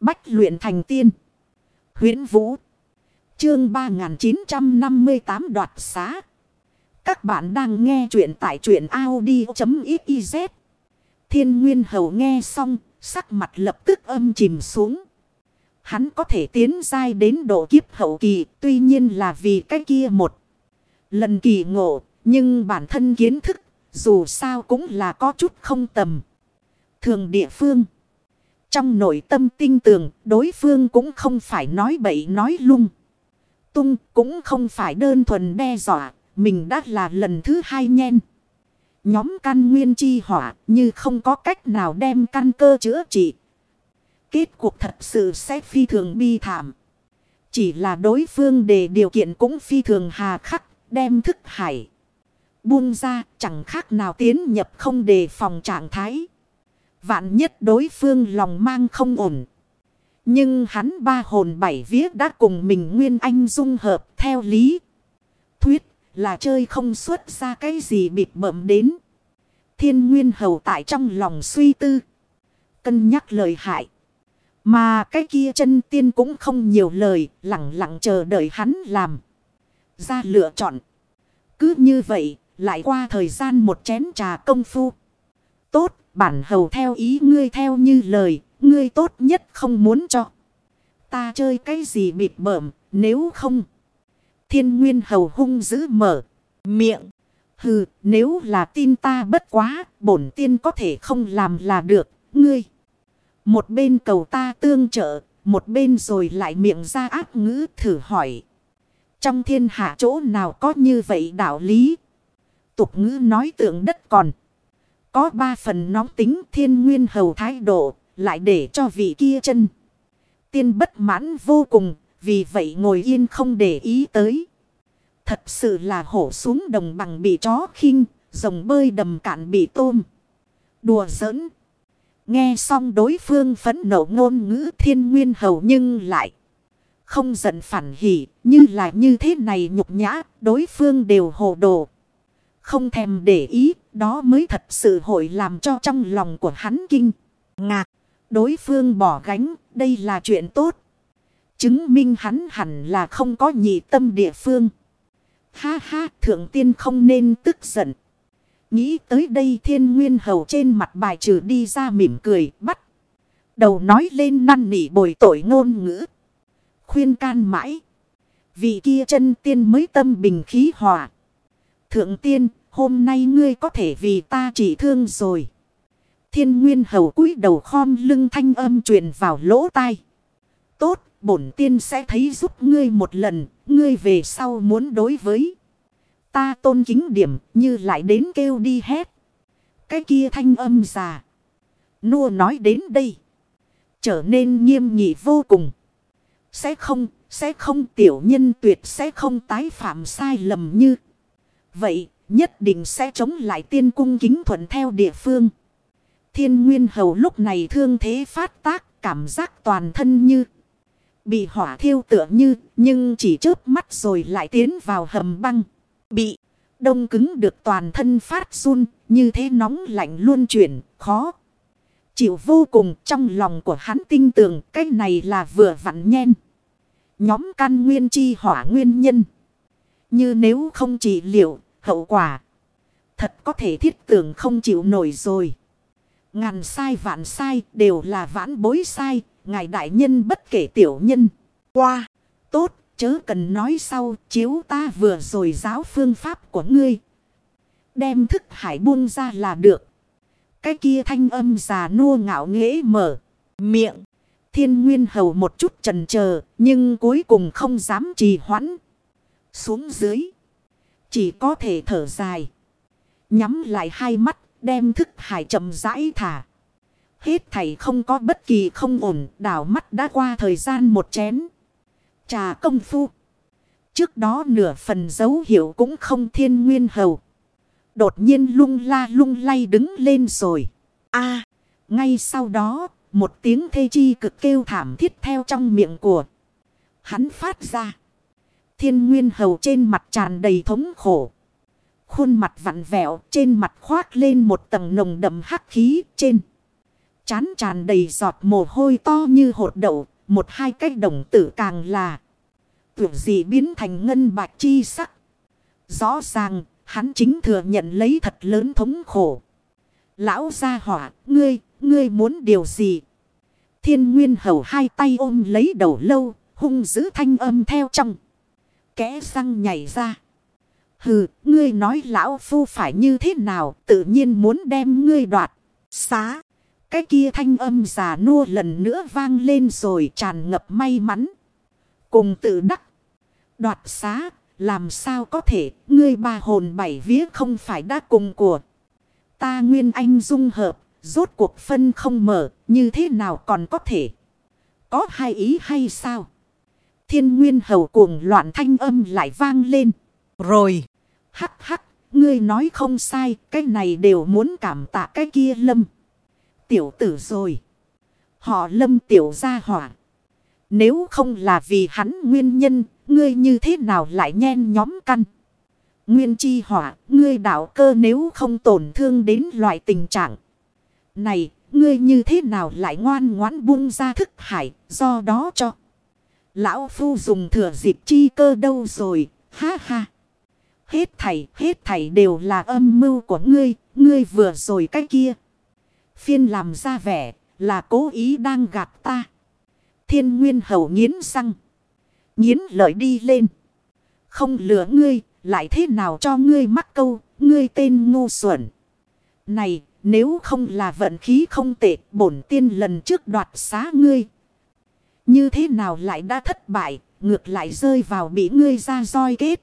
Bách luyện thành tiên. huyễn Vũ. Chương 3958 đoạt xá. Các bạn đang nghe truyện tại truyện Audi.xyz. Thiên Nguyên Hầu nghe xong, sắc mặt lập tức âm chìm xuống. Hắn có thể tiến dai đến độ kiếp hậu kỳ, tuy nhiên là vì cái kia một. Lần kỳ ngộ, nhưng bản thân kiến thức, dù sao cũng là có chút không tầm. Thường địa phương. Trong nội tâm tin tưởng đối phương cũng không phải nói bậy nói lung. Tung cũng không phải đơn thuần đe dọa, mình đã là lần thứ hai nhen. Nhóm căn nguyên chi hỏa như không có cách nào đem căn cơ chữa trị. Kết cuộc thật sự sẽ phi thường bi thảm. Chỉ là đối phương đề điều kiện cũng phi thường hà khắc, đem thức hải. Buông ra chẳng khác nào tiến nhập không đề phòng trạng thái. Vạn nhất đối phương lòng mang không ổn. Nhưng hắn ba hồn bảy viết đã cùng mình Nguyên Anh dung hợp theo lý. Thuyết là chơi không xuất ra cái gì bịt bợm đến. Thiên Nguyên Hầu tại trong lòng suy tư. Cân nhắc lời hại. Mà cái kia chân tiên cũng không nhiều lời, lặng lặng chờ đợi hắn làm. Ra lựa chọn. Cứ như vậy, lại qua thời gian một chén trà công phu. Tốt, bản hầu theo ý ngươi theo như lời, ngươi tốt nhất không muốn cho. Ta chơi cái gì bịp bợm, nếu không. Thiên nguyên hầu hung giữ mở, miệng. Hừ, nếu là tin ta bất quá, bổn tiên có thể không làm là được, ngươi. Một bên cầu ta tương trợ, một bên rồi lại miệng ra ác ngữ thử hỏi. Trong thiên hạ chỗ nào có như vậy đạo lý? Tục ngữ nói tượng đất còn. Có ba phần nóng tính thiên nguyên hầu thái độ, lại để cho vị kia chân. Tiên bất mãn vô cùng, vì vậy ngồi yên không để ý tới. Thật sự là hổ xuống đồng bằng bị chó khinh, rồng bơi đầm cạn bị tôm. Đùa giỡn. Nghe xong đối phương phẫn nộ ngôn ngữ thiên nguyên hầu nhưng lại. Không giận phản hỉ như là như thế này nhục nhã đối phương đều hồ đồ. Không thèm để ý, đó mới thật sự hội làm cho trong lòng của hắn kinh. Ngạc đối phương bỏ gánh, đây là chuyện tốt. Chứng minh hắn hẳn là không có nhị tâm địa phương. Ha ha, thượng tiên không nên tức giận. Nghĩ tới đây thiên nguyên hầu trên mặt bài trừ đi ra mỉm cười, bắt. Đầu nói lên năn nỉ bồi tội ngôn ngữ. Khuyên can mãi. Vị kia chân tiên mới tâm bình khí hòa. Thượng tiên hôm nay ngươi có thể vì ta chỉ thương rồi. Thiên nguyên hầu cúi đầu khom lưng thanh âm truyền vào lỗ tai. Tốt, bổn tiên sẽ thấy giúp ngươi một lần, ngươi về sau muốn đối với. Ta tôn kính điểm như lại đến kêu đi hết Cái kia thanh âm già. Nua nói đến đây. Trở nên nghiêm nghị vô cùng. Sẽ không, sẽ không tiểu nhân tuyệt sẽ không tái phạm sai lầm như. Vậy, nhất định sẽ chống lại tiên cung kính thuận theo địa phương. Thiên Nguyên Hầu lúc này thương thế phát tác, cảm giác toàn thân như bị hỏa thiêu tựa như, nhưng chỉ chớp mắt rồi lại tiến vào hầm băng. Bị đông cứng được toàn thân phát run, như thế nóng lạnh luôn chuyển, khó. Chịu vô cùng trong lòng của hắn tin tưởng cái này là vừa vặn nhen. Nhóm căn nguyên chi hỏa nguyên nhân. Như nếu không trị liệu, hậu quả. Thật có thể thiết tưởng không chịu nổi rồi. Ngàn sai vạn sai đều là vãn bối sai, ngài đại nhân bất kể tiểu nhân. Qua, tốt, chớ cần nói sau, chiếu ta vừa rồi giáo phương pháp của ngươi. Đem thức hải buông ra là được. Cái kia thanh âm già nua ngạo nghễ mở, miệng. Thiên Nguyên Hầu một chút trần chờ nhưng cuối cùng không dám trì hoãn. Xuống dưới, chỉ có thể thở dài. Nhắm lại hai mắt, đem thức hải chậm rãi thả. Hết thảy không có bất kỳ không ổn, đảo mắt đã qua thời gian một chén. Trà công phu. Trước đó nửa phần dấu hiệu cũng không thiên nguyên hầu. Đột nhiên lung la lung lay đứng lên rồi. a ngay sau đó, một tiếng thê chi cực kêu thảm thiết theo trong miệng của. Hắn phát ra. Thiên nguyên hầu trên mặt tràn đầy thống khổ. Khuôn mặt vặn vẹo trên mặt khoác lên một tầng nồng đậm hắc khí trên. chán tràn đầy giọt mồ hôi to như hột đậu. Một hai cái đồng tử càng là. Tưởng gì biến thành ngân bạch chi sắc. Rõ ràng, hắn chính thừa nhận lấy thật lớn thống khổ. Lão gia hỏa, ngươi, ngươi muốn điều gì? Thiên nguyên hầu hai tay ôm lấy đầu lâu, hung giữ thanh âm theo trong. Kẽ răng nhảy ra. Hừ, ngươi nói lão phu phải như thế nào, tự nhiên muốn đem ngươi đoạt. Xá. Cái kia thanh âm già nua lần nữa vang lên rồi tràn ngập may mắn. Cùng tự đắc. Đoạt xá, làm sao có thể, ngươi ba hồn bảy vía không phải đã cùng của. Ta nguyên anh dung hợp, rốt cuộc phân không mở, như thế nào còn có thể. Có hai ý hay sao? Thiên nguyên hầu cuồng loạn thanh âm lại vang lên. Rồi, hắc hắc, ngươi nói không sai, cái này đều muốn cảm tạ cái kia lâm. Tiểu tử rồi. Họ lâm tiểu gia hỏa. Nếu không là vì hắn nguyên nhân, ngươi như thế nào lại nhen nhóm căn. Nguyên chi hỏa, ngươi đạo cơ nếu không tổn thương đến loại tình trạng. Này, ngươi như thế nào lại ngoan ngoãn buông ra thức hải, do đó cho. Lão Phu dùng thừa dịp chi cơ đâu rồi, ha ha. Hết thảy, hết thảy đều là âm mưu của ngươi, ngươi vừa rồi cái kia. Phiên làm ra vẻ, là cố ý đang gạt ta. Thiên Nguyên Hầu nghiến răng. Nghiến lợi đi lên. Không lừa ngươi, lại thế nào cho ngươi mắc câu, ngươi tên ngu xuẩn. Này, nếu không là vận khí không tệ, bổn tiên lần trước đoạt xá ngươi. Như thế nào lại đã thất bại, ngược lại rơi vào bị ngươi ra roi kết.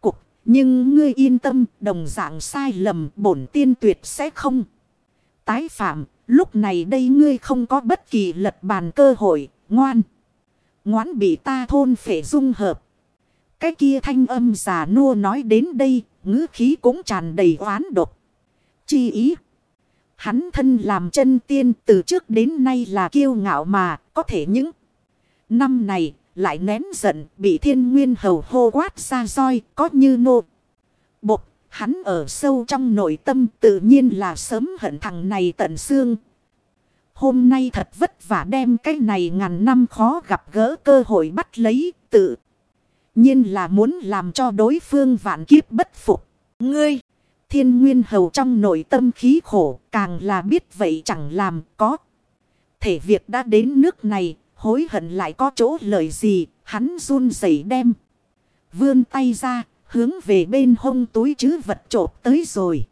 Cục, nhưng ngươi yên tâm, đồng dạng sai lầm, bổn tiên tuyệt sẽ không. Tái phạm, lúc này đây ngươi không có bất kỳ lật bàn cơ hội, ngoan. Ngoãn bị ta thôn phệ dung hợp. Cái kia thanh âm già nua nói đến đây, ngữ khí cũng tràn đầy oán độc. Chi ý. Hắn thân làm chân tiên từ trước đến nay là kiêu ngạo mà, có thể những năm này lại nén giận bị thiên nguyên hầu hô quát ra roi có như nô. Bột, hắn ở sâu trong nội tâm tự nhiên là sớm hận thằng này tận xương. Hôm nay thật vất vả đem cái này ngàn năm khó gặp gỡ cơ hội bắt lấy tự. nhiên là muốn làm cho đối phương vạn kiếp bất phục. Ngươi, thiên nguyên hầu trong nội tâm khí khổ càng là biết vậy chẳng làm có. Thể việc đã đến nước này, hối hận lại có chỗ lời gì, hắn run rẩy đem. Vươn tay ra, hướng về bên hông túi chứ vật trộp tới rồi.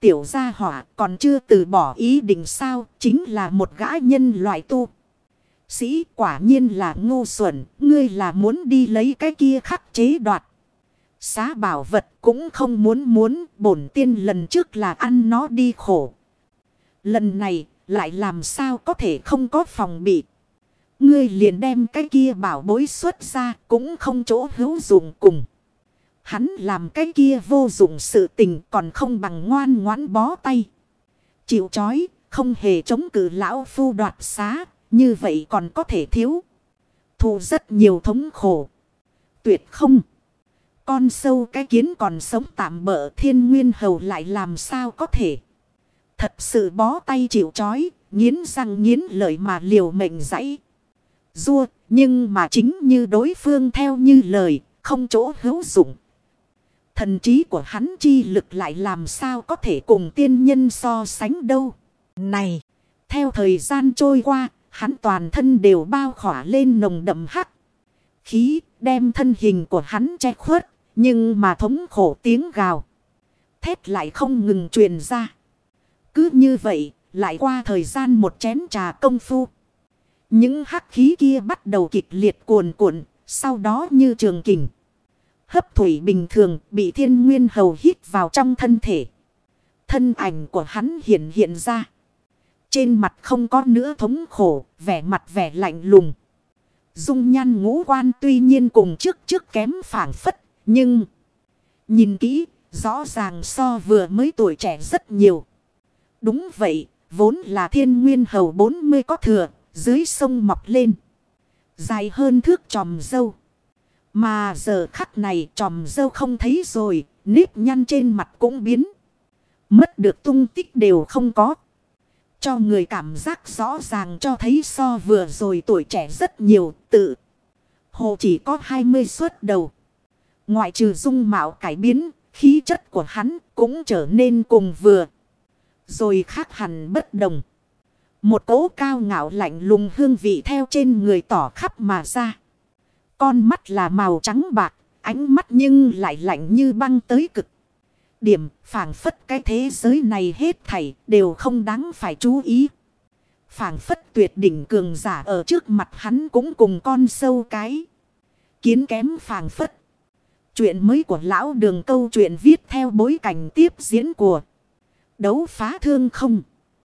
Tiểu gia hỏa còn chưa từ bỏ ý định sao, chính là một gã nhân loại tu. Sĩ quả nhiên là ngu xuẩn, ngươi là muốn đi lấy cái kia khắc chế đoạt. Xá bảo vật cũng không muốn muốn, bổn tiên lần trước là ăn nó đi khổ. Lần này, lại làm sao có thể không có phòng bị. Ngươi liền đem cái kia bảo bối xuất ra, cũng không chỗ hữu dụng cùng. Hắn làm cái kia vô dụng sự tình còn không bằng ngoan ngoãn bó tay. Chịu chói, không hề chống cự lão phu đoạt xá, như vậy còn có thể thiếu. Thù rất nhiều thống khổ. Tuyệt không. Con sâu cái kiến còn sống tạm bỡ thiên nguyên hầu lại làm sao có thể. Thật sự bó tay chịu chói, nghiến răng nghiến lợi mà liều mệnh dãy. Dua, nhưng mà chính như đối phương theo như lời, không chỗ hữu dụng. Thần trí của hắn chi lực lại làm sao có thể cùng tiên nhân so sánh đâu. Này, theo thời gian trôi qua, hắn toàn thân đều bao khỏa lên nồng đậm hắc. Khí đem thân hình của hắn che khuất, nhưng mà thống khổ tiếng gào. Thét lại không ngừng truyền ra. Cứ như vậy, lại qua thời gian một chén trà công phu. Những hắc khí kia bắt đầu kịch liệt cuồn cuộn, sau đó như trường kình hấp thủy bình thường bị thiên nguyên hầu hít vào trong thân thể. Thân ảnh của hắn hiện hiện ra. Trên mặt không có nữa thống khổ, vẻ mặt vẻ lạnh lùng. Dung nhan ngũ quan tuy nhiên cùng trước trước kém phản phất, nhưng... Nhìn kỹ, rõ ràng so vừa mới tuổi trẻ rất nhiều. Đúng vậy, vốn là thiên nguyên hầu 40 có thừa, dưới sông mọc lên. Dài hơn thước tròm dâu. Mà giờ khắc này tròm dâu không thấy rồi, nếp nhăn trên mặt cũng biến. Mất được tung tích đều không có. cho người cảm giác rõ ràng cho thấy so vừa rồi tuổi trẻ rất nhiều tự. Hồ chỉ có 20 suốt đầu. Ngoại trừ dung mạo cải biến, khí chất của hắn cũng trở nên cùng vừa. Rồi khác hẳn bất đồng. Một cỗ cao ngạo lạnh lùng hương vị theo trên người tỏ khắp mà ra. Con mắt là màu trắng bạc, ánh mắt nhưng lại lạnh như băng tới cực. Điểm phảng phất cái thế giới này hết thảy đều không đáng phải chú ý. phảng phất tuyệt đỉnh cường giả ở trước mặt hắn cũng cùng con sâu cái. Kiến kém phảng phất. Chuyện mới của lão đường câu chuyện viết theo bối cảnh tiếp diễn của đấu phá thương không.